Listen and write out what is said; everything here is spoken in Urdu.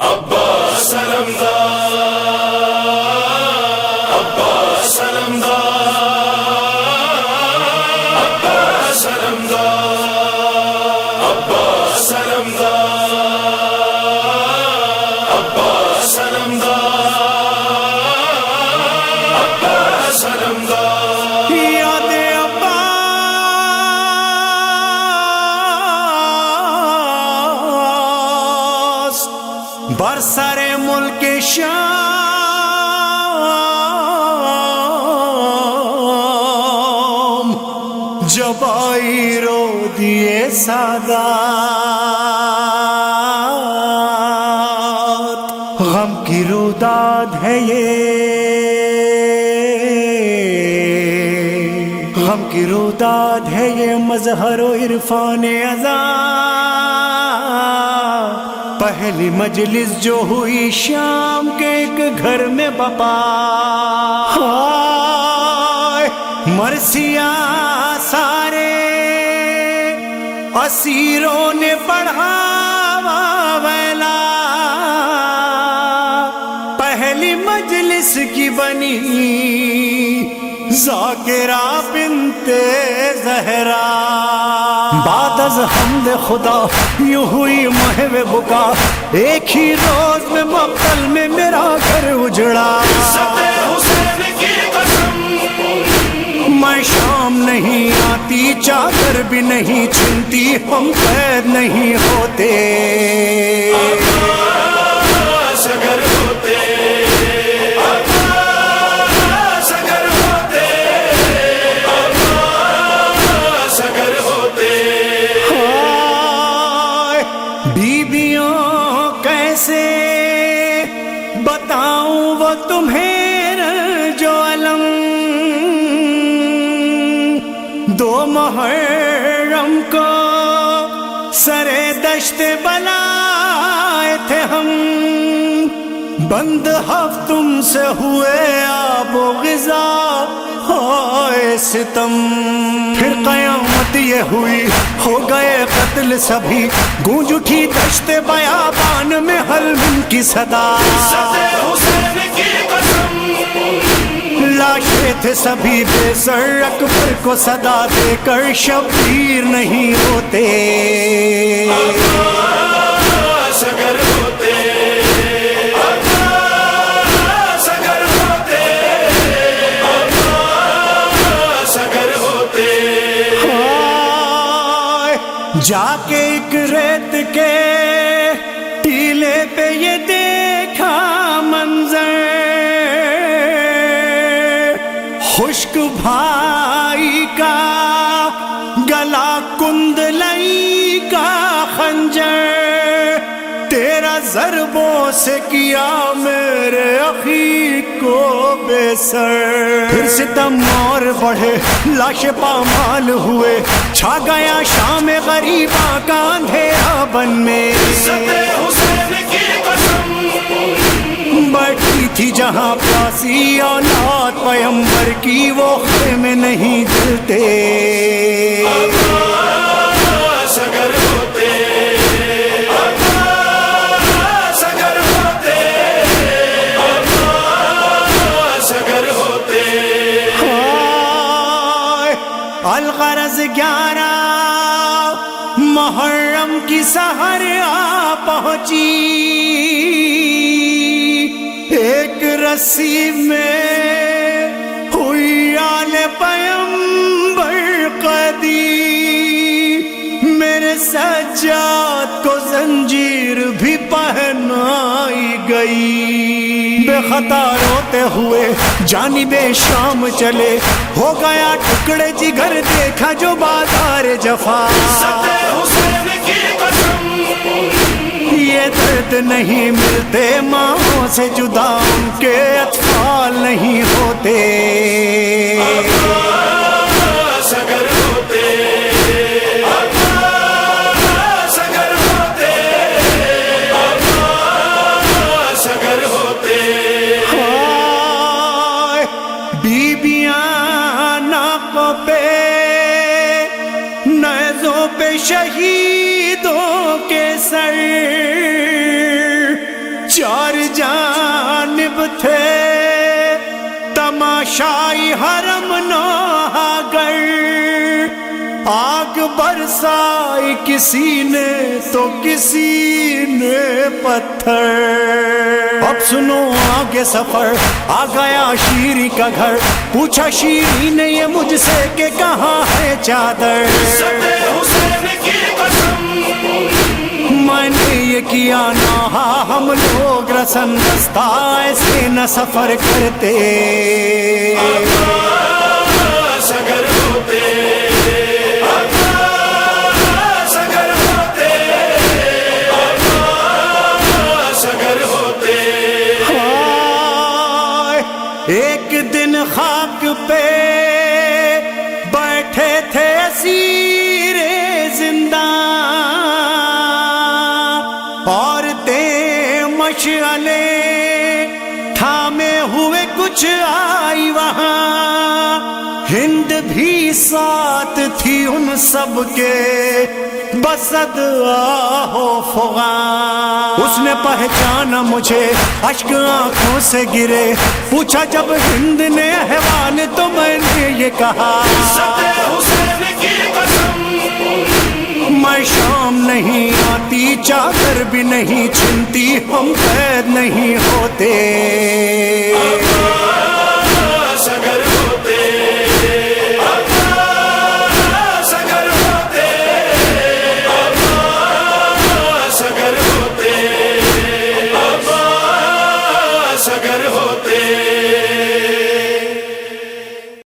یاد برسر ملک شام، جب آئی رو دیے سادات غم کی روداد ہے یہ۔ غم کی روداد ہے یہ مظہر و عرفان ازا پہلی مجلس جو ہوئی شام کے ایک گھر میں بپا۔ ہائے مرثیا سارے اسیروں نے پڑھاوا ویلا۔ پہلی مجلس کی بنی۔ ذاکرہ بنت زہرا۔ بعد از حمد خدا یوں ہوئی محو بکا۔ ایک ہی روز میں مقتل میں میرا گھر اجڑا۔ میں شام نہیں آتی چادر بھی نہیں چنتی ہم قید نہیں ہوتے۔ کیسے بتاؤں وہ تمہیں جو علم۔ دو محرم کو سرے دشت بلائے تھے ہم۔ بند ہف تم سے ہوئے آب و غذا۔ ستم۔ پھر قیامت یہ ہوئی ہو گئے قتل سبھی۔ گونج اٹھی دشت بیابان میں حلم کی صدا۔ لاشے تھے سبھی بے سر اکبر کو صدا دے کر شبیر نہیں ہوتے۔ ہائے، جا کے ایک ریت کے ٹیلے پہ یہ دیکھا منظر۔ خشک بھائی کا گلا کند لئی کا خنجر۔ تیرا ضربوں سے کیا میرے اخی کو بے سر؟ پھر ستم اور بڑھے لاش پامال ہوئے۔ چھا گیا شام غریباں کا اندھیرا بن میں۔ بیٹھی تھی جہاں پاسی اولاد پیمبر کی وہ خیمے نہیں جلتے گیارہ محرم کی سہر آ پہنچی۔ ایک رسی میں ہوئی آل پیمبر قدی میرے سجاد خطا روتے ہوئے جانی بے شام چلے۔ ہو گیا ٹکڑے جگر دیکھا جو بازار جفا۔ یہ درد نہیں ملتے ماں سے جدا ان کے اطفال نہیں ہوتے۔ پہ نیزوں پہ شہیدوں کے سر چار جانب تھے تماشائی حرم نو آگ برسائی کسی نے تو کسی نے پتھر۔ اب سنو آگے سفر، آ گیا شیری کا گھر۔ پوچھا شیری نے یہ مجھ سے کہ کہاں ہے چادر؟ میں نے یہ کیا نہ، ہم لوگ رسن دستہ ایسے نہ سفر کرتے۔ خاک پہ بیٹھے تھے اسیر زندہ عورتیں مشعلیں کچھ آئی وہاں۔ ہند بھی ساتھ تھی ان سب کے۔ بسد آہو فغاں۔ اس نے پہچانا مجھے اشک آنکھوں سے گرے۔ پوچھا جب ہند نے احوال تو میں نے یہ کہا۔ میں شام نہیں آتی چادر بھی نہیں چھنتی ہم قید نہیں ہوتے۔